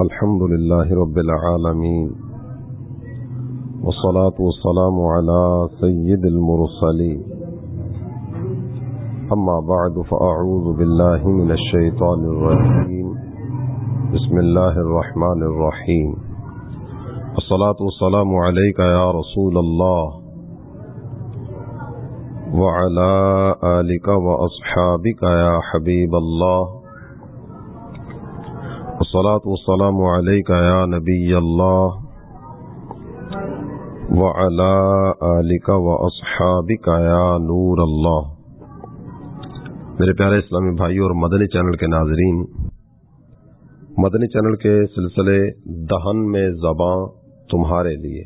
الحمد لله رب العالمين والصلاة والسلام على سيد المرسلين. أما بعد، فأعوذ بالله من الشيطان الرجيم. بسم الله الرحمن الرحيم. الصلاة والسلام عليك يا رسول الله وعلى آلك وأصحابك يا حبيب الله. والصلاة والسلام عليك يا نبي الله وعلى آلك وأصحابك يا نور الله. میرے پیارے اسلامی بھائی اور مدنی چینل کے ناظرین، مدنی چینل کے سلسلے دہن میں زباں تمہارے لیے۔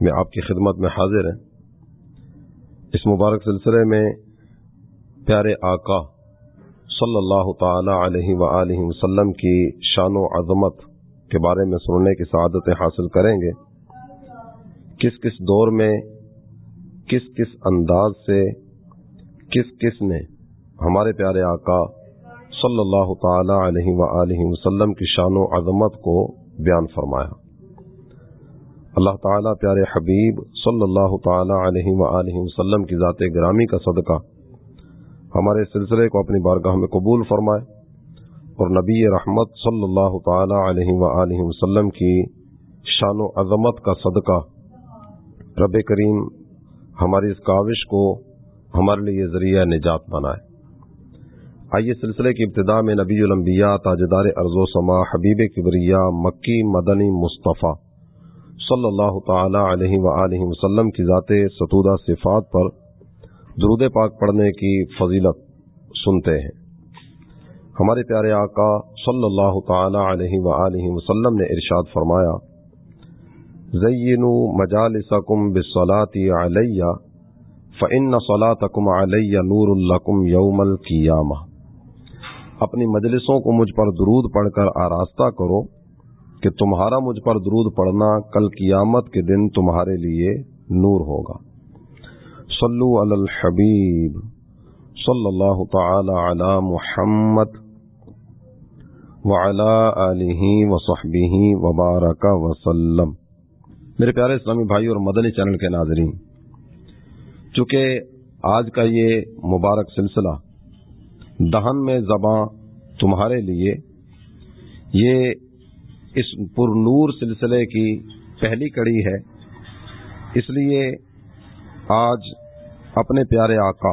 میں آپ کی خدمت میں حاضر ہیں اس مبارک سلسلے میں پیارے آقا صلی اللہ تعالی علیہ و وسلم کی شان و عظمت کے بارے میں سننے کی سعادتیں حاصل کریں گے۔ کس کس دور میں، کس کس انداز سے، کس کس نے ہمارے پیارے آقا صلی اللہ تعالی علیہ و وسلم کی شان و عظمت کو بیان فرمایا۔ اللہ تعالیٰ پیارے حبیب صلی اللہ تعالی علیہ و وسلم کی ذات گرامی کا صدقہ ہمارے سلسلے کو اپنی بارگاہ میں قبول فرمائے اور نبی رحمت صلی اللہ تعالی علیہ و وسلم کی شان و عظمت کا صدقہ۔ رب کریم ہماری اس کاوش کو ہمارے لیے ذریعہ نجات بنائے۔ آئیے سلسلے کی ابتدا میں نبی الانبیاء تاجدار ارض و سما حبیب کبریا مکی مدنی مصطفیٰ صلی اللہ تعالی علیہ و وسلم کی ذات ستودہ صفات پر درود پاک پڑھنے کی فضیلت سنتے ہیں۔ ہمارے پیارے آقا صلی اللہ تعالی علیہ و وسلم نے ارشاد فرمایا، زینو مجالسکم بسلاتی علیہ فن صلاتکم علیہ نور الکم یوم القیامہ۔ اپنی مجلسوں کو مجھ پر درود پڑھ کر آراستہ کرو کہ تمہارا مجھ پر درود پڑھنا کل قیامت کے دن تمہارے لیے نور ہوگا۔ صلو علی الحبیب صلی اللہ تعالی علی محمد وعلی آلہ وصحبہ وبارک وسلم میرے پیارے اسلامی بھائی اور مدنی چینل کے ناظرین، چونکہ آج کا یہ مبارک سلسلہ دہن میں زباں تمہارے لیے، یہ اس پر نور سلسلے کی پہلی کڑی ہے۔ اس لیے آج اپنے پیارے آقا،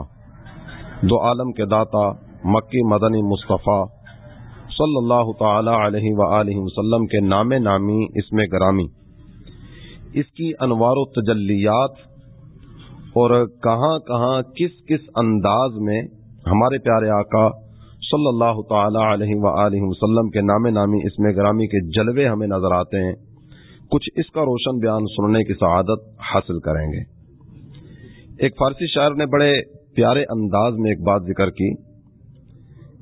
دو عالم کے داتا مکی مدنی مصطفیٰ صلی اللہ تعالی علیہ و وسلم کے نام نامی اس میں گرامی۔ اس کی انوار و تجلیات اور کہاں کہاں کس کس انداز میں ہمارے پیارے آقا صلی اللہ تعالی علیہ و وسلم کے نام نامی اس میں گرامی کے جلوے ہمیں نظر آتے ہیں، کچھ اس کا روشن بیان سننے کی سعادت حاصل کریں گے۔ ایک فارسی شاعر نے بڑے پیارے انداز میں ایک بات ذکر کی۔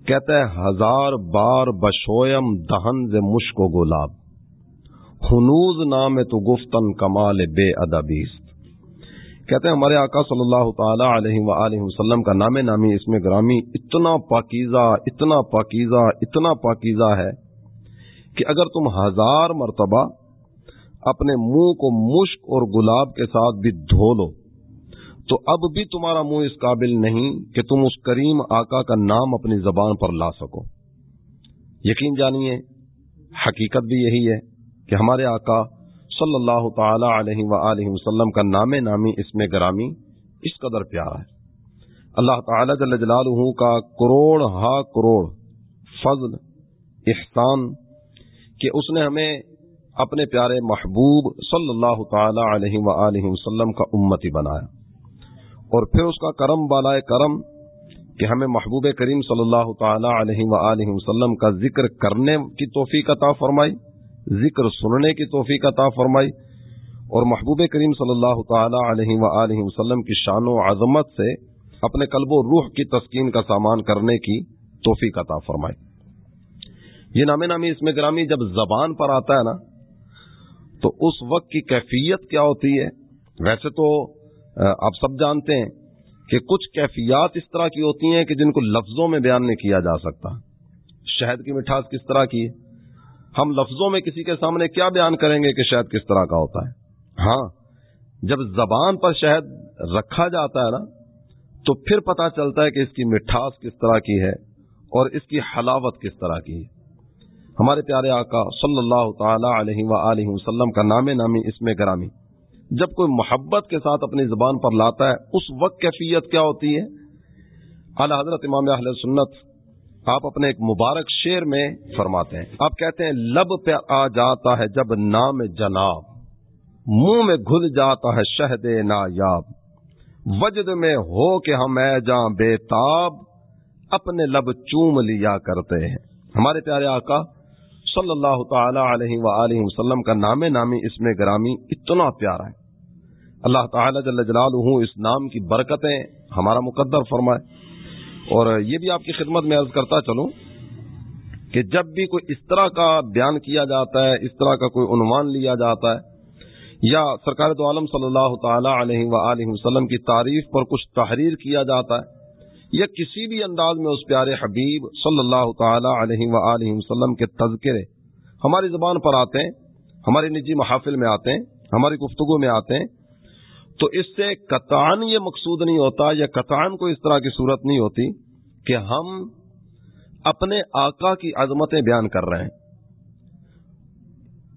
کہتا ہے، ہزار بار بشویم دہن ز مشک و گلاب ہنوز نام تو گفتن کمال بے ادبیست. کہتے ہیں ہمارے آقا صلی اللہ تعالی علیہ و وسلم کا نام نامی اس میں گرامی اتنا پاکیزہ اتنا پاکیزہ اتنا پاکیزہ ہے کہ اگر تم ہزار مرتبہ اپنے منہ کو مشک اور گلاب کے ساتھ بھی دھو لو تو اب بھی تمہارا منہ اس قابل نہیں کہ تم اس کریم آقا کا نام اپنی زبان پر لا سکو۔ یقین جانیے، حقیقت بھی یہی ہے کہ ہمارے آقا صلی اللہ تعالی علیہ و وسلم کا نام نامی اس میں گرامی اس قدر پیارا ہے۔ اللہ تعالی جل جلالہ کا کروڑ ہا کروڑ فضل، احسان کہ اس نے ہمیں اپنے پیارے محبوب صلی اللہ تعالی علیہ و وسلم کا امتی بنایا۔ اور پھر اس کا کرم بالائے کرم کہ ہمیں محبوب کریم صلی اللہ تعالی علیہ و وسلم کا ذکر کرنے کی توفیق عطا فرمائی، ذکر سننے کی توفیق عطا فرمائی، اور محبوب کریم صلی اللہ تعالی علیہ و وسلم کی شان و عظمت سے اپنے قلب و روح کی تسکین کا سامان کرنے کی توفیق عطا فرمائی۔ یہ نام نامی اس میں گرامی جب زبان پر آتا ہے نا، تو اس وقت کی کیفیت کیا ہوتی ہے؟ ویسے تو آپ سب جانتے ہیں کہ کچھ کیفیات اس طرح کی ہوتی ہیں کہ جن کو لفظوں میں بیان نہیں کیا جا سکتا۔ شہد کی مٹھاس کس طرح کی ہے؟ ہم لفظوں میں کسی کے سامنے کیا بیان کریں گے کہ شہد کس طرح کا ہوتا ہے؟ ہاں جب زبان پر شہد رکھا جاتا ہے نا، تو پھر پتا چلتا ہے کہ اس کی مٹھاس کس طرح کی ہے اور اس کی حلاوت کس طرح کی ہے۔ ہمارے پیارے آقا صلی اللہ تعالی علیہ و وسلم کا نام نامی اس میں گرامی۔ جب کوئی محبت کے ساتھ اپنی زبان پر لاتا ہے، اس وقت کیفیت کیا ہوتی ہے؟ اعلی حضرت امام اہل سنت، آپ اپنے ایک مبارک شیر میں فرماتے ہیں۔ آپ کہتے ہیں، لب پہ آ جاتا ہے جب نام جناب، منہ میں گھل جاتا ہے شہد نایاب، وجد میں ہو کہ ہم اے جاں بے تاب، اپنے لب چوم لیا کرتے ہیں۔ ہمارے پیارے آقا صلی اللہ تعالی علیہ و وسلم کا نام نامی اس میں گرامی اتنا پیارا ہے۔ اللہ تعالی جل جلالہ اس نام کی برکتیں ہمارا مقدر فرمائے۔ اور یہ بھی آپ کی خدمت میں عرض کرتا چلوں کہ جب بھی کوئی اس طرح کا بیان کیا جاتا ہے، اس طرح کا کوئی عنوان لیا جاتا ہے، یا سرکار تو عالم صلی اللہ تعالی علیہ و وسلم کی تعریف پر کچھ تحریر کیا جاتا ہے یا کسی بھی انداز میں اس پیارے حبیب صلی اللہ تعالی علیہ و وسلم کے تذکرے ہماری زبان پر آتے ہیں، ہماری نجی محافل میں آتے ہیں، ہماری گفتگو میں آتے ہیں، تو اس سے قطعان یہ مقصود نہیں ہوتا یا قطعان کو اس طرح کی صورت نہیں ہوتی کہ ہم اپنے آقا کی عظمتیں بیان کر رہے ہیں۔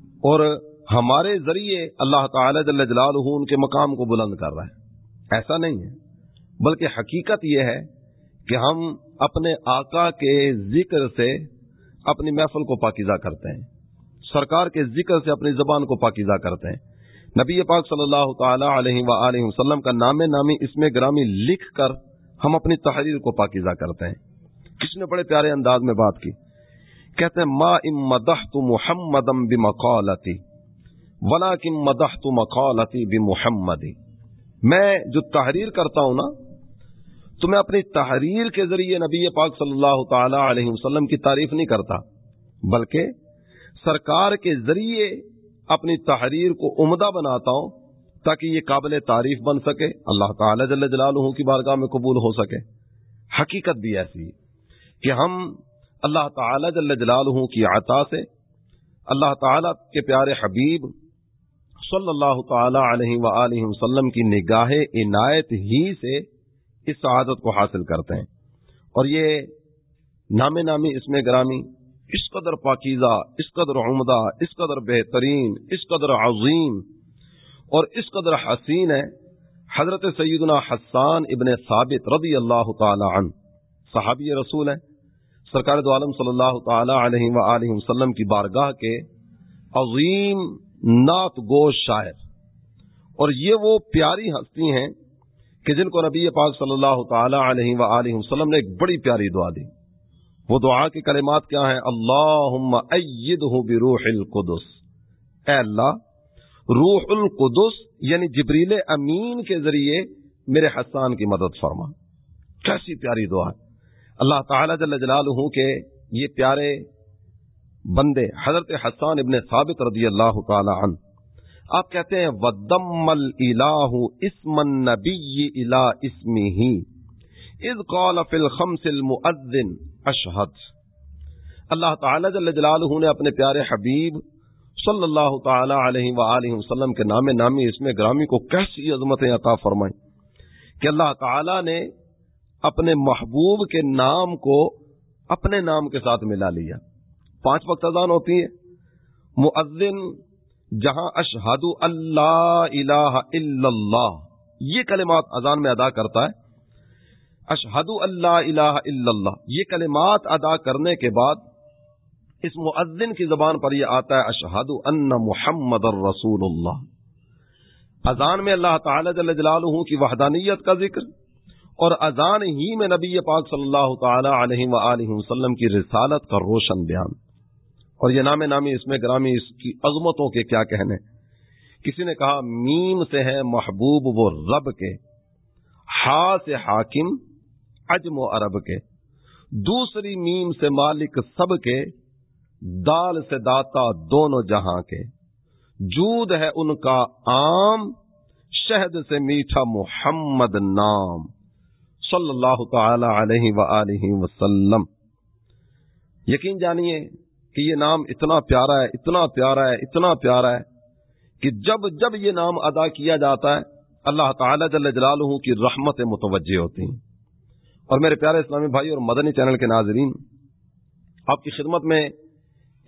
اور ہمارے ذریعے اللہ تعالی جل جلالہ ان کے مقام کو بلند کر رہا ہے۔ ایسا نہیں ہے، بلکہ حقیقت یہ ہے کہ ہم اپنے آقا کے ذکر سے اپنی محفل کو پاکیزہ کرتے ہیں۔ سرکار کے ذکر سے اپنی زبان کو پاکیزہ کرتے ہیں۔ نبی پاک صلی اللہ تعالی علیہ و وسلم کا نام نامی اس میں گرامی لکھ کر ہم اپنی تحریر کو پاکیزہ کرتے ہیں۔ کس نے بڑے پیارے انداز میں بات کی؟ کہتے ہیں، ما ام مدح تو محمد بمقالتی ولا کم مدح تو مقالتی بھی محمد میں جو تحریر کرتا ہوں نا تو میں اپنی تحریر کے ذریعے نبی پاک صلی اللہ تعالی علیہ وسلم کی تعریف نہیں کرتا، بلکہ سرکار کے ذریعے اپنی تحریر کو عمدہ بناتا ہوں تاکہ یہ قابل تعریف بن سکے، اللہ تعالی جل جلالہ کی بارگاہ میں قبول ہو سکے۔ حقیقت بھی ایسی کہ ہم اللہ تعالی جل جلالہ کی عطا سے اللہ تعالی کے پیارے حبیب صلی اللہ تعالی علیہ و وسلم کی نگاہ عنایت ہی سے اس سعادت کو حاصل کرتے ہیں۔ اور یہ نام نامی اس میں گرامی، اس قدر پاکیزہ، اس قدر عمدہ، اس قدر بہترین، اس قدر عظیم اور اس قدر حسین ہے۔ حضرت سیدنا حسان ابن ثابت رضی اللہ تعالی عنہ صحابی رسول ہے سرکار دو عالم صلی اللہ تعالی علیہ و وسلم کی بارگاہ کے عظیم نعت گوش شاعر۔ اور یہ وہ پیاری ہستی ہیں کہ جن کو نبی پاک صلی اللہ تعالی علیہ و وسلم نے ایک بڑی پیاری دعا دی۔ وہ دعا کی کلمات کیا ہیں؟ اللہ بروح القدس۔ اے اللہ، روح القدس یعنی جبریل امین کے ذریعے میرے حسان کی مدد فرما۔ کیسی پیاری دعا ہے۔ اللہ تعالی جل جلالہ کے یہ پیارے بندے حضرت حسان ابن ثابت رضی اللہ تعالی عنہ آپ کہتے ہیں، ودم الہ اسم النبی الا اسمی ہی اذ قال فی الخمس المؤذن اشہد اللہ تعالی جل جلالہ نے اپنے پیارے حبیب صلی اللہ تعالی علیہ وآلہ وسلم کے نام نامی اس میں گرامی کو کیسی عظمتیں عطا فرمائیں کہ اللہ تعالی نے اپنے محبوب کے نام کو اپنے نام کے ساتھ ملا لیا۔ پانچ وقت اذان ہوتی ہے، مؤذن جہاں اشہد اللہ الہ الا اللہ، یہ کلمات اذان میں ادا کرتا ہے۔ اشہد اللہ الہ الا اللہ، یہ کلمات ادا کرنے کے بعد اس مؤذن کی زبان پر یہ آتا ہے اشہد ان محمد الرسول اللہ۔ اذان میں اللہ تعالی جل جلالہ کی وحدانیت کا ذکر اور اذان ہی میں نبی پاک صلی اللہ تعالی علیہ وآلہ وسلم کی رسالت کا روشن بیان۔ اور یہ نام نامی اس میں گرامی اس کی عظمتوں کے کیا کہنے؟ کسی نے کہا، میم سے ہے محبوب وہ رب کے، ہا سے حاکم اجم و عرب کے، دوسری میم سے مالک سب کے، دال سے داتا دونوں جہاں کے، جود ہے ان کا عام، شہد سے میٹھا محمد نام، صلی اللہ تعالی علیہ و وسلم۔ یقین جانیے کہ یہ نام اتنا پیارا ہے، اتنا پیارا ہے، اتنا پیارا ہے کہ جب جب یہ نام ادا کیا جاتا ہے، اللہ تعالی جل جلالہ کی رحمت متوجہ ہوتی ہیں۔ اور میرے پیارے اسلامی بھائی اور مدنی چینل کے ناظرین، آپ کی خدمت میں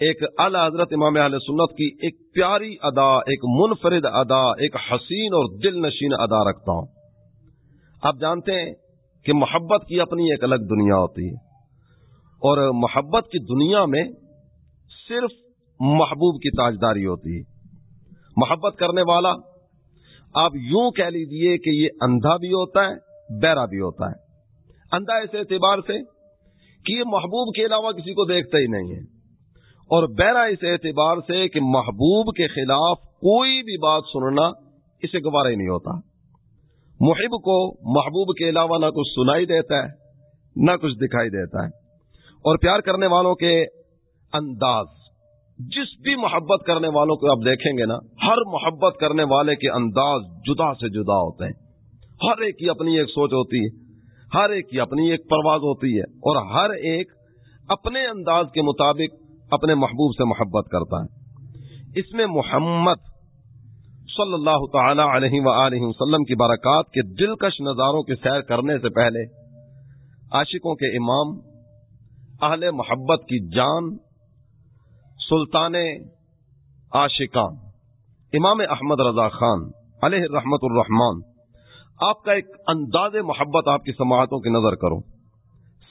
ایک اعلی حضرت امام اہل سنت کی ایک پیاری ادا، ایک منفرد ادا، ایک حسین اور دل نشین ادا رکھتا ہوں۔ آپ جانتے ہیں کہ محبت کی اپنی ایک الگ دنیا ہوتی ہے۔ اور محبت کی دنیا میں صرف محبوب کی تاجداری ہوتی ہے۔ محبت کرنے والا، آپ یوں کہہ لیجیے کہ یہ اندھا بھی ہوتا ہے، بیرا بھی ہوتا ہے۔ اندھا اس اعتبار سے کہ یہ محبوب کے علاوہ کسی کو دیکھتا ہی نہیں ہے۔ اور بیرا اس اعتبار سے کہ محبوب کے خلاف کوئی بھی بات سننا اسے گوارا ہی نہیں ہوتا۔ محب کو محبوب کے علاوہ نہ کچھ سنائی دیتا ہے، نہ کچھ دکھائی دیتا ہے۔ اور پیار کرنے والوں کے انداز جس بھی محبت کرنے والوں کو آپ دیکھیں گے نا، ہر محبت کرنے والے کے انداز جدا سے جدا ہوتے ہیں۔ ہر ایک کی اپنی ایک سوچ ہوتی ہے، ہر ایک کی اپنی ایک پرواز ہوتی ہے اور ہر ایک اپنے انداز کے مطابق اپنے محبوب سے محبت کرتا ہے۔ اس میں محمد صلی اللہ تعالی علیہ و وسلم کی برکات کے دلکش نظاروں کی سیر کرنے سے پہلے، عاشقوں کے امام، اہل محبت کی جان سلطان عاشقان، امام احمد رضا خان علیہ رحمت الرحمان آپ کا ایک انداز محبت آپ کی سماعتوں کی نظر کرو۔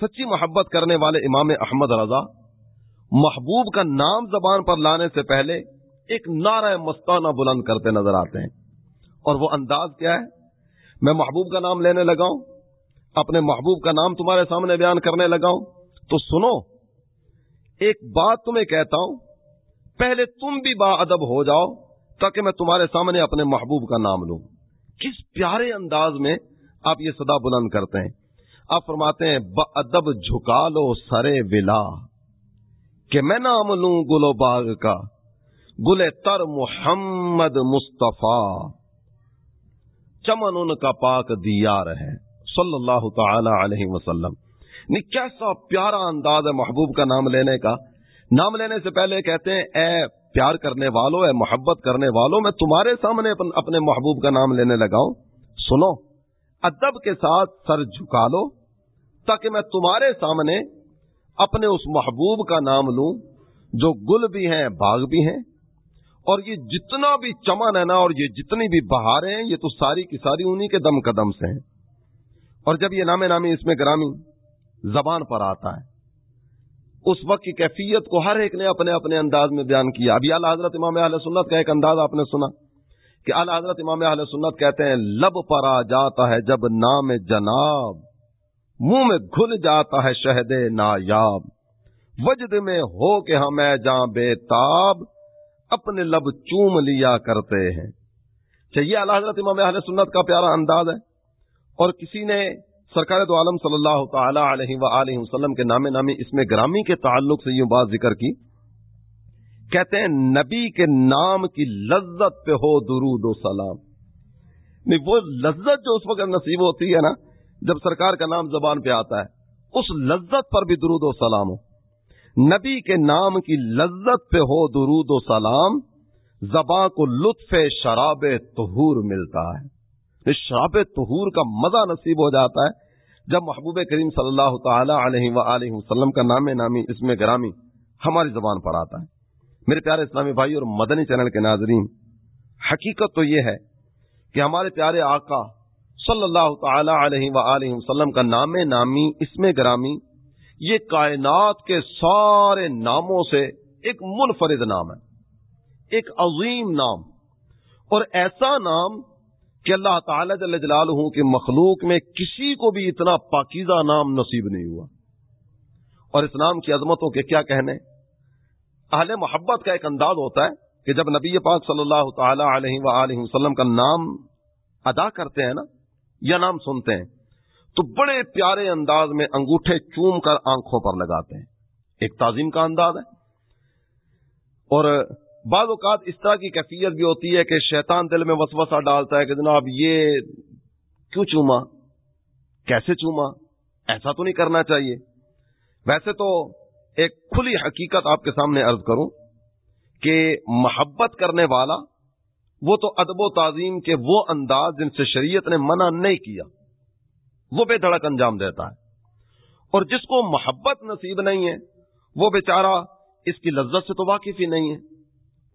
سچی محبت کرنے والے امام احمد رضا محبوب کا نام زبان پر لانے سے پہلے ایک نعرہ مستانہ بلند کرتے نظر آتے ہیں۔ اور وہ انداز کیا ہے؟ میں محبوب کا نام لینے لگاؤں اپنے محبوب کا نام تمہارے سامنے بیان کرنے لگاؤں تو سنو، ایک بات تمہیں کہتا ہوں پہلے تم بھی با ادب ہو جاؤ تاکہ میں تمہارے سامنے اپنے محبوب کا نام لوں۔ کس پیارے انداز میں آپ یہ صدا بلند کرتے ہیں؟ آپ فرماتے ہیں با ادب جھکا لو سرے ولا۔ کہ میں نام لوں گلو باغ کا، گل تر محمد مصطفیٰ۔ چمن ان کا پاک دیا رہے صلی اللہ تعالی علیہ وسلم۔ نہیں، کیسا پیارا انداز ہے محبوب کا نام لینے کا۔ نام لینے سے پہلے کہتے ہیں، اے پیار کرنے والوں اے محبت کرنے والوں میں تمہارے سامنے اپنے محبوب کا نام لینے لگاؤں سنو، ادب کے ساتھ سر جھکا لو تاکہ میں تمہارے سامنے اپنے اس محبوب کا نام لوں، جو گل بھی ہیں، باغ بھی ہیں۔ اور یہ جتنا بھی چمن ہے نا، اور یہ جتنی بھی بہاریں ہیں، یہ تو ساری کی ساری انہی کے دم قدم سے ہیں۔ اور جب یہ نام نامی اس میں گرامی زبان پر آتا ہے اس وقت کی کیفیت کو ہر ایک نے اپنے اپنے انداز میں بیان کیا۔ ابھی اعلی حضرت امام اہل سنت کا ایک انداز آپ نے سنا کہ اعلی حضرت امام اہل سنت کہتے ہیں، لب پر آ جاتا ہے جب نام جناب، منہ میں گھل جاتا ہے شہد نایاب۔ وجد میں ہو کہ ہم جاں بے تاب، اپنے لب چوم لیا کرتے ہیں۔ اچھا، چاہیے اعلی حضرت امام اہل سنت کا پیارا انداز ہے۔ اور کسی نے سرکار تو عالم صلی اللہ تعالی علیہ و وسلم کے نام نامی اس میں گرامی کے تعلق سے یوں بات ذکر کی۔ کہتے ہیں، نبی کے نام کی لذت پہ ہو درود و سلام۔ نہیں، وہ لذت جو اس وقت نصیب ہوتی ہے نا، جب سرکار کا نام زبان پہ آتا ہے، اس لذت پر بھی درود و سلام ہو۔ نبی کے نام کی لذت پہ ہو درود و سلام، زباں کو لطف شراب تہور ملتا ہے۔ شراب تہور کا مزہ نصیب ہو جاتا ہے۔ جب محبوب کریم صلی اللہ تعالی علیہ و وسلم کا نام نامی اس میں گرامی ہماری زبان پر آتا ہے۔ میرے پیارے اسلامی بھائی اور مدنی چینل کے ناظرین، حقیقت تو یہ ہے کہ ہمارے پیارے آقا صلی اللہ تعالی علیہ و وسلم کا نام نامی اس میں گرامی یہ کائنات کے سارے ناموں سے ایک منفرد نام ہے، ایک عظیم نام۔ اور ایسا نام کہ اللہ تعالی جل جلالہ کی مخلوق میں کسی کو بھی اتنا پاکیزہ نام نصیب نہیں ہوا۔ اور اس نام کی عظمتوں کے کیا کہنے؟ اہل محبت کا ایک انداز ہوتا ہے کہ جب نبی پاک صلی اللہ تعالی علیہ و وسلم کا نام ادا کرتے ہیں نا، یا نام سنتے ہیں، تو بڑے پیارے انداز میں انگوٹھے چوم کر آنکھوں پر لگاتے ہیں۔ ایک تعظیم کا انداز ہے۔ اور بعض اوقات اس طرح کی کیفیت بھی ہوتی ہے کہ شیطان دل میں وسوسہ ڈالتا ہے کہ جناب یہ کیوں چوما؟ کیسے چوما؟ ایسا تو نہیں کرنا چاہیے۔ ویسے تو ایک کھلی حقیقت آپ کے سامنے عرض کروں کہ محبت کرنے والا وہ تو ادب و تعظیم کے وہ انداز جن سے شریعت نے منع نہیں کیا، وہ بے دھڑک انجام دیتا ہے۔ اور جس کو محبت نصیب نہیں ہے، وہ بیچارہ اس کی لذت سے تو واقف ہی نہیں ہے۔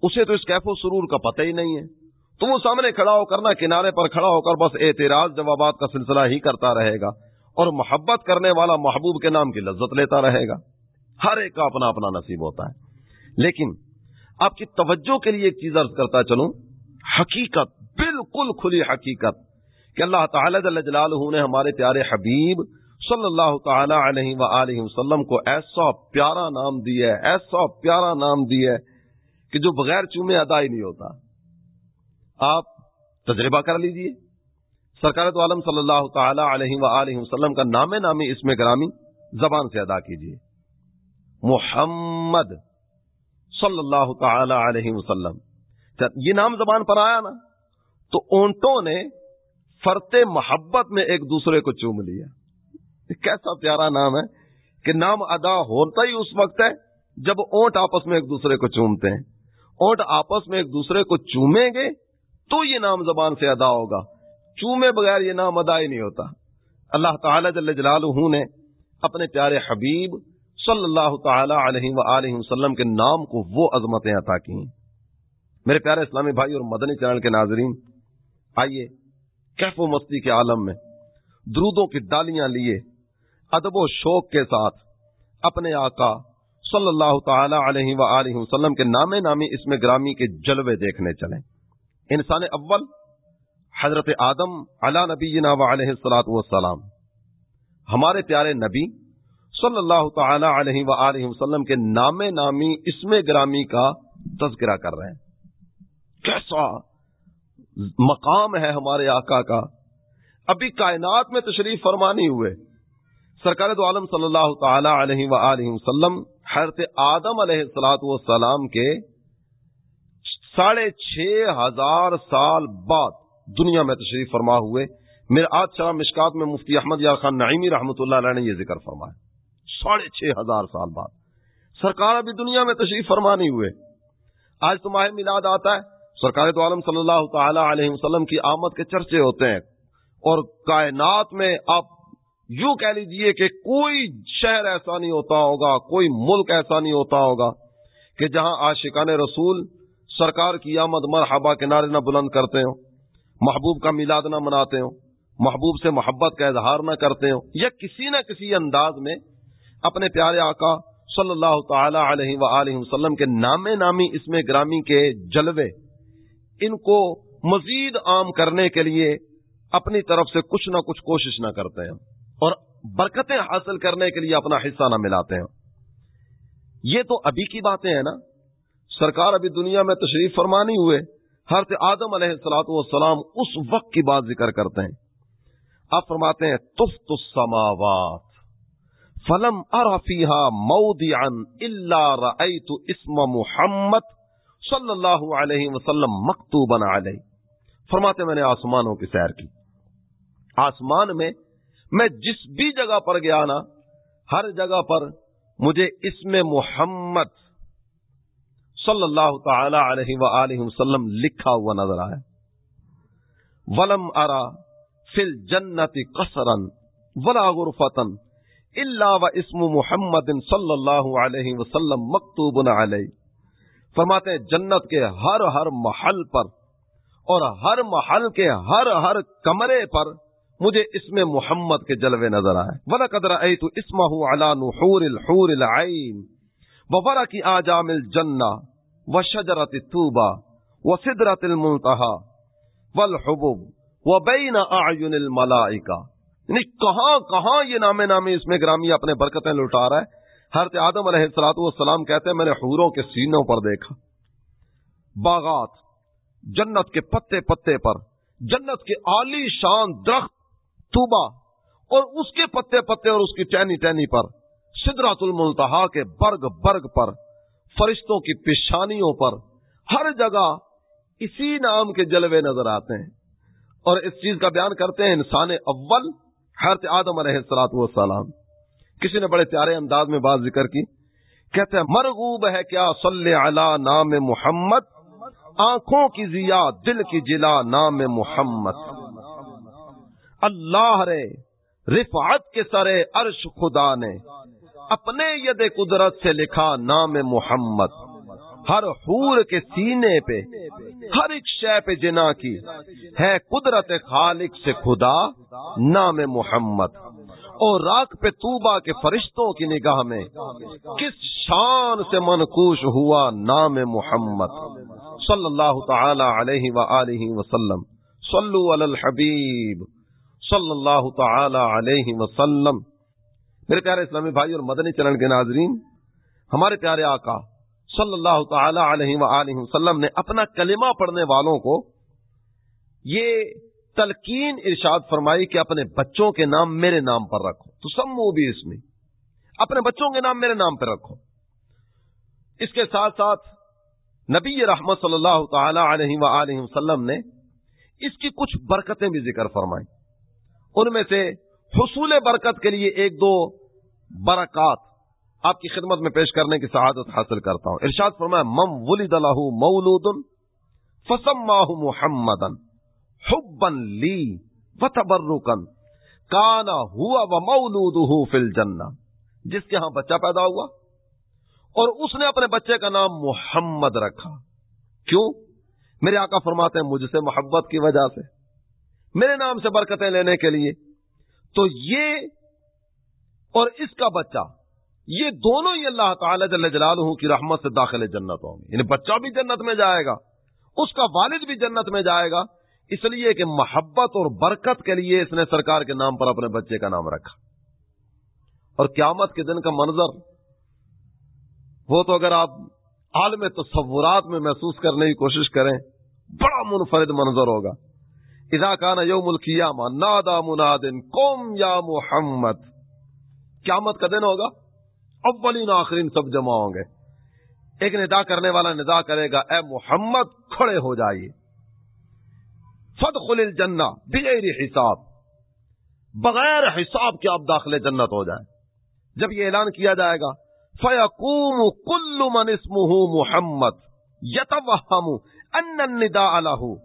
اسے تو اس کیف و سرور کا پتہ ہی نہیں ہے۔ تو وہ سامنے کھڑا ہو کر کنارے پر کھڑا ہو کر بس اعتراض جوابات کا سلسلہ ہی کرتا رہے گا اور محبت کرنے والا محبوب کے نام کی لذت لیتا رہے گا۔ ہر ایک کا اپنا اپنا نصیب ہوتا ہے۔ لیکن آپ کی توجہ کے لیے ایک چیز عرض کرتا چلوں۔ حقیقت، بالکل کھلی حقیقت کہ اللہ تعالی جلالہ نے ہمارے پیارے حبیب صلی اللہ تعالی علیہ وآلہ وسلم کو ایسا پیارا نام دیا ہے، ایسا پیارا نام دیا ہے۔ کہ جو بغیر چومے ادا ہی نہیں ہوتا، آپ تجربہ کر لیجیے۔ سرکار تو عالم صلی اللہ تعالی علیہ وآلہ وسلم کا نام نامی اس میں گرامی زبان سے ادا کیجیے۔ محمد صلی اللہ تعالی علیہ وسلم۔ یہ نام زبان پر آیا نا، تو اونٹوں نے فرتے محبت میں ایک دوسرے کو چوم لیا۔ کیسا پیارا نام ہے کہ نام ادا ہوتا ہی اس وقت ہے جب اونٹ آپس میں ایک دوسرے کو چومتے ہیں۔ اونٹ آپس میں ایک دوسرے کو چومیں گے تو یہ نام زبان سے ادا ہوگا۔ چومے بغیر یہ نام ادا ہی نہیں ہوتا۔ اللہ تعالی جل جلالہ نے اپنے پیارے حبیب صلی اللہ تعالی علیہ وآلہ وسلم کے نام کو وہ عظمتیں عطا کی میرے پیارے اسلامی بھائی اور مدنی چینل کے ناظرین، آئیے کیف و مستی کے عالم میں درودوں کی ڈالیاں لیے، ادب و شوق کے ساتھ اپنے آقا صلی اللہ تعالی علیہ وآلہ وسلم کے نام نامی اس میں گرامی کے جلوے دیکھنے چلیں۔ انسان اول حضرت آدم علا نبی علیہ السلاط والسلام۔ ہمارے پیارے نبی صلی اللہ تعالی علیہ وآلہ وسلم کے نام نامی اسم گرامی کا تذکرہ کر رہے ہیں۔ کیسا مقام ہے ہمارے آقا کا۔ ابھی کائنات میں تشریف فرمانی ہوئے۔ سرکار دو عالم صلی اللہ تعالی علیہ وآلہ وسلم حضرت آدم علیہ السلاط والسلام کے ساڑھے چھ ہزار سال بعد دنیا میں تشریف فرما ہوئے۔ میرے آج شاہ مشکات میں مفتی احمد یار خان نعیمی رحمۃ اللہ علیہ نے یہ ذکر فرمایا۔ ساڑھے چھ ہزار سال بعد۔ سرکار ابھی دنیا میں تشریف فرما نہیں ہوئے۔ آج تو ماہ میلاد آتا ہے۔ سرکار تو عالم صلی اللہ تعالی علیہ وسلم کی آمد کے چرچے ہوتے ہیں اور کائنات میں آپ یوں کہہ لیجیے کہ کوئی شہر ایسا نہیں ہوتا ہوگا، کوئی ملک ایسا نہیں ہوتا ہوگا کہ جہاں آشقان رسول سرکار کی آمد مرحبا کے نعرے نہ بلند کرتے ہوں، محبوب کا میلاد نہ مناتے ہوں، محبوب سے محبت کا اظہار نہ کرتے ہوں، یا کسی نہ کسی انداز میں اپنے پیارے آقا صلی اللہ تعالی علیہ وآلہ وسلم کے نام نامی اس میں گرامی کے جلوے، ان کو مزید عام کرنے کے لیے اپنی طرف سے کچھ نہ کچھ کوشش نہ کرتے ہیں اور برکتیں حاصل کرنے کے لیے اپنا حصہ نہ ملاتے ہیں۔ یہ تو ابھی کی باتیں ہیں نا۔ سرکار ابھی دنیا میں تشریف فرما نہیں ہوئے۔ ہر آدم علیہ السلاط والسلام اس وقت کی بات ذکر کرتے ہیں۔ آپ فرماتے ہیں تفت السماوات، فلم ارفیحا مودی اللہ رأیت اسم محمد صلی اللہ علیہ وسلم مکتوبا علیہ۔ فرماتے میں نے آسمانوں کی سیر کی۔ آسمان میں میں جس بھی جگہ پر گیا نا، ہر جگہ پر مجھے اسم محمد صلی اللہ تعالی علیہ وآلہ وسلم لکھا ہوا نظر آیا۔ ولم ارا فل جنت قصرن ولا غرفتن اللہ و اسم محمد صلی اللہ علیہ وسلم مکتوب علیہ فرماتے ہیں، جنت کے ہر ہر محل پر اور ہر محل کے ہر ہر کمرے پر مجھے اسم محمد کے جلوے نظر آئے۔ ولا قدر اے تو اسم علا نحور الحور العین وبرا کی آجام الجنہ و شجرت توبا و سدرت المنتہا والحبوب و بین اعین الملائکہ یعنی کہاں کہاں یہ نام نامی اس میں گرامی اپنے برکتیں لٹا رہا ہے؟ حضرت آدم علیہ السلاط والسلام کہتے ہیں، میں نے حوروں کے سینوں پر دیکھا۔ باغات، جنت کے پتے پتے پر، جنت کے عالی شان درخت توبا اور اس کے پتے پتے اور اس کی ٹینی ٹینی پر سدرات الملتہا کے برگ برگ پر، فرشتوں کی پیشانیوں پر، ہر جگہ اسی نام کے جلوے نظر آتے ہیں۔ اور اس چیز کا بیان کرتے ہیں انسان اول، حضرت آدم علیہ السلاط والسلام۔ کسی نے بڑے پیارے انداز میں بات ذکر کی، کہتے ہیں، مرغوب ہے کیا صلی علی نام محمد؟ آنکھوں کی ضیا دل کی جلا نام محمد۔ اللہ رے رفعت کے سرے عرش خدا نے اپنے ید قدرت سے لکھا نام محمد۔ ہر حور کے سینے پہ، ہر ایک شے پہ جنا کی ہے قدرت خالق سے خدا نام محمد۔ اور راک پہ توبا کے فرشتوں کی نگاہ میں کس شان سے منقوش ہوا نام محمد۔ صلی اللہ تعالی علیہ وآلہ وسلم۔ صلو علی الحبیب۔ صلی اللہ تعالی علیہ وسلم۔ میرے پیارے اسلامی بھائی اور مدنی چرن کے ناظرین، ہمارے پیارے آقا صلی اللہ تعالی علیہ وآلہ وسلم نے اپنا کلمہ پڑھنے والوں کو یہ تلقین ارشاد فرمائی کہ اپنے بچوں کے نام میرے نام پر رکھو۔ تو سمو بھی اس میں اپنے بچوں کے نام میرے نام پر رکھو۔ اس کے ساتھ ساتھ نبی رحمت صلی اللہ تعالی علیہ وآلہ وسلم نے اس کی کچھ برکتیں بھی ذکر فرمائی ان میں سے حصول برکت کے لیے ایک دو برکات آپ کی خدمت میں پیش کرنے کی سعادت حاصل کرتا ہوں۔ ارشاد فرمایا مم ولید اللہ مولود فسم محمد حبن لی و تبرکن کانا ہوا و مولود فل جنا جس کے ہاں بچہ پیدا ہوا اور اس نے اپنے بچے کا نام محمد رکھا۔ کیوں؟ میرے آقا فرماتے ہیں، مجھ سے محبت کی وجہ سے۔ میرے نام سے برکتیں لینے کے لیے۔ تو یہ اور اس کا بچہ، یہ دونوں ہی اللہ تعالی جل جلالہ کی رحمت سے داخل جنت ہوں گے۔ یعنی بچہ بھی جنت میں جائے گا، اس کا والد بھی جنت میں جائے گا۔ اس لیے کہ محبت اور برکت کے لیے اس نے سرکار کے نام پر اپنے بچے کا نام رکھا۔ اور قیامت کے دن کا منظر، وہ تو اگر آپ عالم تصورات میں محسوس کرنے کی کوشش کریں، بڑا منفرد منظر ہوگا۔ اذا کان یوم القیامہ نادا منادن قوم یا محمد. قیامت کا دن ہوگا؟ اولین آخرین سب جمع ہوں گے. ایک ندا کرنے والا ندا کرے گا، اے محمد، کھڑے ہو جائیے. فد خل الجنہ بغیر حساب. بغیر حساب کے آپ داخلے جنت ہو جائیں. جب یہ اعلان کیا جائے گا، فیقوم کل من اسمہ محمد یتوہم ان الندا الہ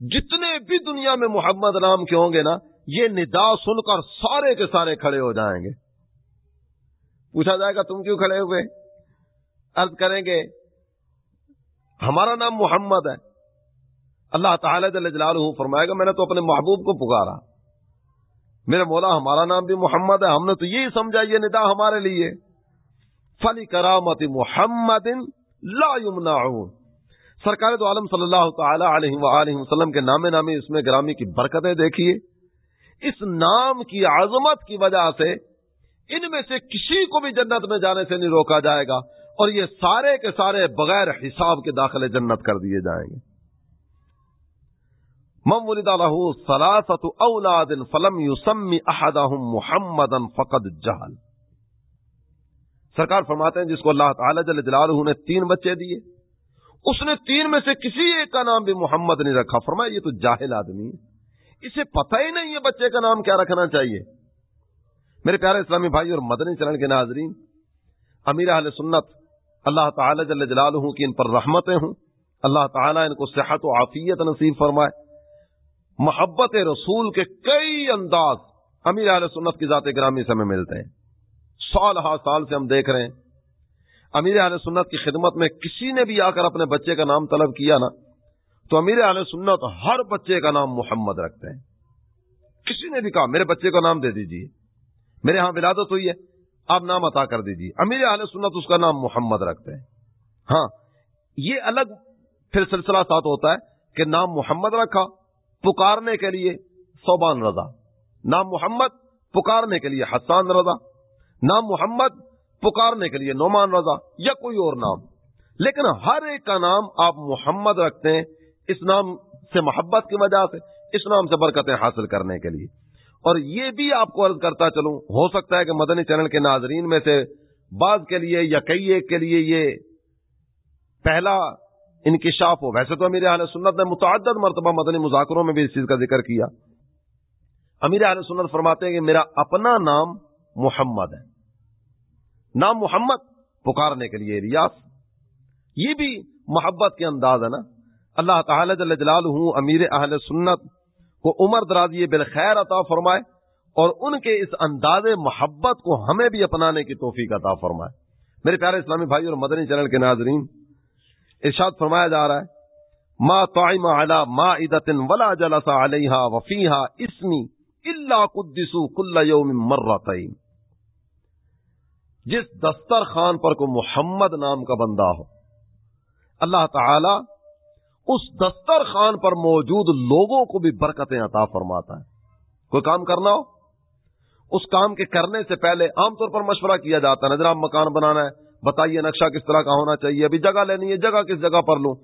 جتنے بھی دنیا میں محمد نام کے ہوں گے نا، یہ ندا سن کر سارے کے سارے کھڑے ہو جائیں گے۔ پوچھا جائے گا، تم کیوں کھڑے ہوئے؟ عرض کریں گے، ہمارا نام محمد ہے۔ اللہ تعالی جل جلالہ فرمائے گا، میں نے تو اپنے محبوب کو پکارا۔ میرے مولا، ہمارا نام بھی محمد ہے، ہم نے تو یہی سمجھا، یہ ندا ہمارے لیے۔ فلی کرامت محمد لا یمنعون۔ سرکار تو عالم صلی اللہ تعالی علیہ وآلہ وسلم کے نام نامی اس میں گرامی کی برکتیں دیکھیے۔ اس نام کی عظمت کی وجہ سے ان میں سے کسی کو بھی جنت میں جانے سے نہیں روکا جائے گا اور یہ سارے کے سارے بغیر حساب کے داخلے جنت کر دیے جائیں گے۔ مم ولد له ثلاثه اولاد فلم يسمي احدهم محمدا فقد جهل۔ سرکار فرماتے ہیں جس کو اللہ تعالی جل جلالہ نے تین بچے دیے۔ اس نے تین میں سے کسی ایک کا نام بھی محمد نہیں رکھا۔ فرمایا، یہ تو جاہل آدمی ہے۔ اسے پتہ ہی نہیں ہے بچے کا نام کیا رکھنا چاہیے۔ میرے پیارے اسلامی بھائی اور مدنی چرن کے ناظرین، امیر اہل سنت، اللہ تعالی جل جلالہ کی ان پر رحمتیں ہوں۔ اللہ تعالیٰ ان کو صحت و عافیت نصیب فرمائے۔ محبت رسول کے کئی انداز امیر اہل سنت کی ذات گرامی سے ہمیں ملتے ہیں۔ سال ہا سال سے ہم دیکھ رہے ہیں۔ امیر اہل سنت کی خدمت میں کسی نے بھی آ کر اپنے بچے کا نام طلب کیا نا، تو امیر اہل سنت ہر بچے کا نام محمد رکھتے ہیں۔ کسی نے بھی کہا، میرے بچے کا نام دے دیجیے میرے ہاں ولادت ہوئی ہے، آپ نام عطا کر دیجیے امیر اہل سنت اس کا نام محمد رکھتے ہیں۔ ہاں یہ الگ پھر سلسلہ ساتھ ہوتا ہے کہ نام محمد رکھا، پکارنے کے لیے صوبان رضا۔ نام محمد، پکارنے کے لیے حسان رضا۔ نام محمد پکارنے کے لیے نعمان رضا یا کوئی اور نام۔ لیکن ہر ایک کا نام آپ محمد رکھتے ہیں، اس نام سے محبت کی وجہ سے، اس نام سے برکتیں حاصل کرنے کے لیے۔ اور یہ بھی آپ کو عرض کرتا چلوں، ہو سکتا ہے کہ مدنی چینل کے ناظرین میں سے بعض کے لیے یا کئی ایک کے لیے یہ پہلا انکشاف ہو۔ ویسے تو امیر اہل سنت نے متعدد مرتبہ مدنی مذاکروں میں بھی اس چیز کا ذکر کیا۔ امیر اہل سنت فرماتے ہیں کہ میرا اپنا نام محمد ہے۔ نام محمد پکارنے کے لیے ریاض۔ یہ بھی محبت کے انداز ہے نا۔ اللہ تعالی جل جلال ہوں امیر اہل سنت کو عمر درازی بالخیر عطا فرمائے اور ان کے اس انداز محبت کو ہمیں بھی اپنانے کی توفیق عطا فرمائے۔ میرے پیارے اسلامی بھائی اور مدنی چینل کے ناظرین، ارشاد فرمایا جا رہا ہے، ما طعم علی ما عدتن ولا جلس علیہا وفیہا اسمی الا قدسو کل یوم مرتین۔ جس دستر خان پر کو محمد نام کا بندہ ہو۔ اللہ تعالی اس دستر خان پر موجود لوگوں کو بھی برکتیں عطا فرماتا ہے۔ کوئی کام کرنا ہو؟ اس کام کے کرنے سے پہلے عام طور پر مشورہ کیا جاتا ہے۔ نظر مکان بنانا ہے۔ بتائیے نقشہ کس طرح کا ہونا چاہیے۔ ابھی جگہ لینی ہے، جگہ کس جگہ پر لوں؟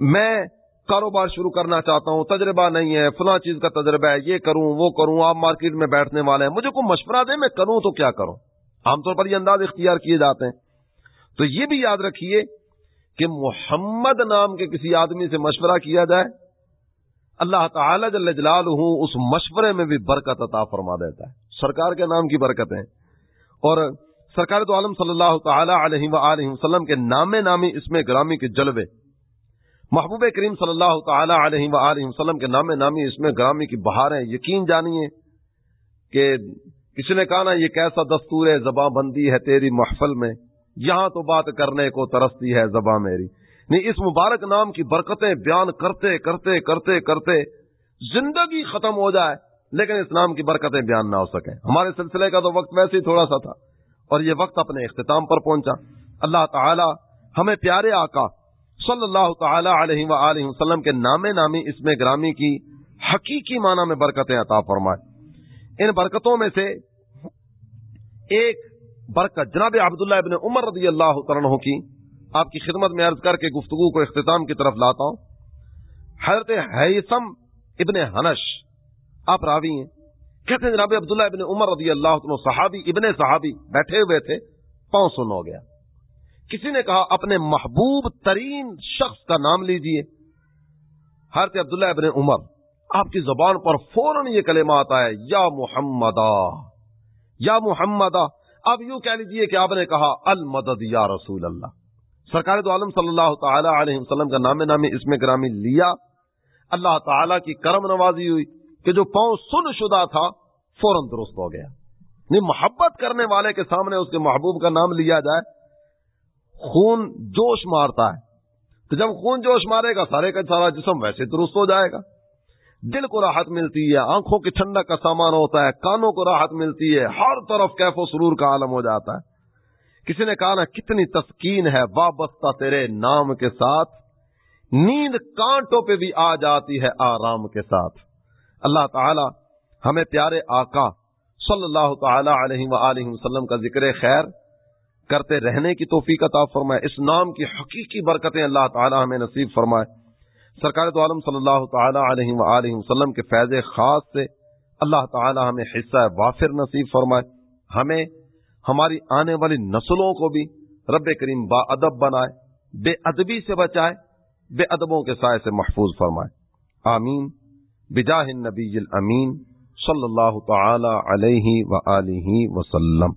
میں کاروبار شروع کرنا چاہتا ہوں۔ تجربہ نہیں ہے، فلاں چیز کا تجربہ ہے، یہ کروں، وہ کروں، آپ مارکیٹ میں بیٹھنے والے ہیں۔ مجھے کوئی مشورہ دے، میں کروں تو کیا کروں؟ عام طور پر یہ انداز اختیار کیے جاتے ہیں۔ تو یہ بھی یاد رکھیے کہ محمد نام کے کسی آدمی سے مشورہ کیا جائے، اللہ تعالی جل جلال ہوں اس مشورے میں بھی برکت عطا فرما دیتا ہے۔ سرکار کے نام کی برکتیں۔ اور سرکار تو عالم صلی اللہ تعالی علیہ وآلہ وسلم کے نام نامی اس میں گرامی کے جلوے۔ محبوب کریم صلی اللہ تعالی علیہ وآلہ وسلم کے نام نامی اس میں گرامی کی بہاریں، یقین جانیے کہ کسی نے کہا نا یہ کیسا دستور ہے، زباں بندی ہے تیری محفل میں، یہاں تو بات کرنے کو ترستی ہے زباں میری۔ نہیں اس مبارک نام کی برکتیں بیان کرتے کرتے کرتے کرتے زندگی ختم ہو جائے، لیکن اس نام کی برکتیں بیان نہ ہو سکیں۔ ہمارے سلسلے کا تو وقت ویسے ہی تھوڑا سا تھا، اور یہ وقت اپنے اختتام پر پہنچا۔ اللہ تعالی ہمیں پیارے آقا صلی اللہ تعالی علیہ وآلہ وسلم کے نام نامی اس میں گرامی کی حقیقی معنی میں برکتیں عطا فرمائے۔ ان برکتوں میں سے ایک برکت جناب عبداللہ ابن عمر رضی اللہ عنہ کی آپ کی خدمت میں عرض کر کے گفتگو کو اختتام کی طرف لاتا ہوں۔ حضرت حیثم ابن حنش، آپ راوی ہیں۔ کہتے ہیں جناب عبداللہ ابن عمر رضی اللہ عنہ صحابی، ابن صحابی بیٹھے ہوئے تھے، پاؤں سن ہو گیا۔ کسی نے کہا، اپنے محبوب ترین شخص کا نام لیجیے۔ حضرت عبداللہ ابن عمر آپ کی زبان پر فوراً یہ کلمہ آتا ہے یا محمد یا محمد اب یوں کہہ لیجیے کہ آپ نے کہا، المدد یا رسول اللہ۔ سرکار تو عالم صلی اللہ تعالی علیہ وسلم کا نام نامی اس میں گرامی لیا۔ اللہ تعالی کی کرم نوازی ہوئی کہ جو پاؤں سن شدہ تھا، فوراً درست ہو گیا۔ نہیں محبت کرنے والے کے سامنے اس کے محبوب کا نام لیا جائے۔ خون جوش مارتا ہے۔ تو جب خون جوش مارے گا، سارے کا سارا جسم ویسے درست ہو جائے گا۔ دل کو راحت ملتی ہے، آنکھوں کی ٹھنڈک کا سامان ہوتا ہے، کانوں کو راحت ملتی ہے، ہر طرف کیف و سرور کا عالم ہو جاتا ہے۔ کسی نے کہا نا، کتنی تسکین ہے، وابستہ تیرے نام کے ساتھ۔ نیند کانٹوں پہ بھی آ جاتی ہے آرام کے ساتھ۔ اللہ تعالی ہمیں پیارے آقا صلی اللہ تعالی علیہ وآلہ وسلم کا ذکر خیر کرتے رہنے کی توفیق عطا فرمائے۔ اس نام کی حقیقی برکتیں اللہ تعالی ہمیں نصیب فرمائے۔ سرکار تو عالم صلی اللہ تعالی علیہ وآلہ وسلم کے فیض خاص سے اللہ تعالی ہمیں حصہ وافر نصیب فرمائے، ہمیں ہماری آنے والی نسلوں کو بھی رب کریم با ادب بنائے، بے ادبی سے بچائے، بے ادبوں کے سائے سے محفوظ فرمائے۔ آمین۔ بجاہ النبی الامین صلی اللہ تعالی علیہ وآلہ وسلم۔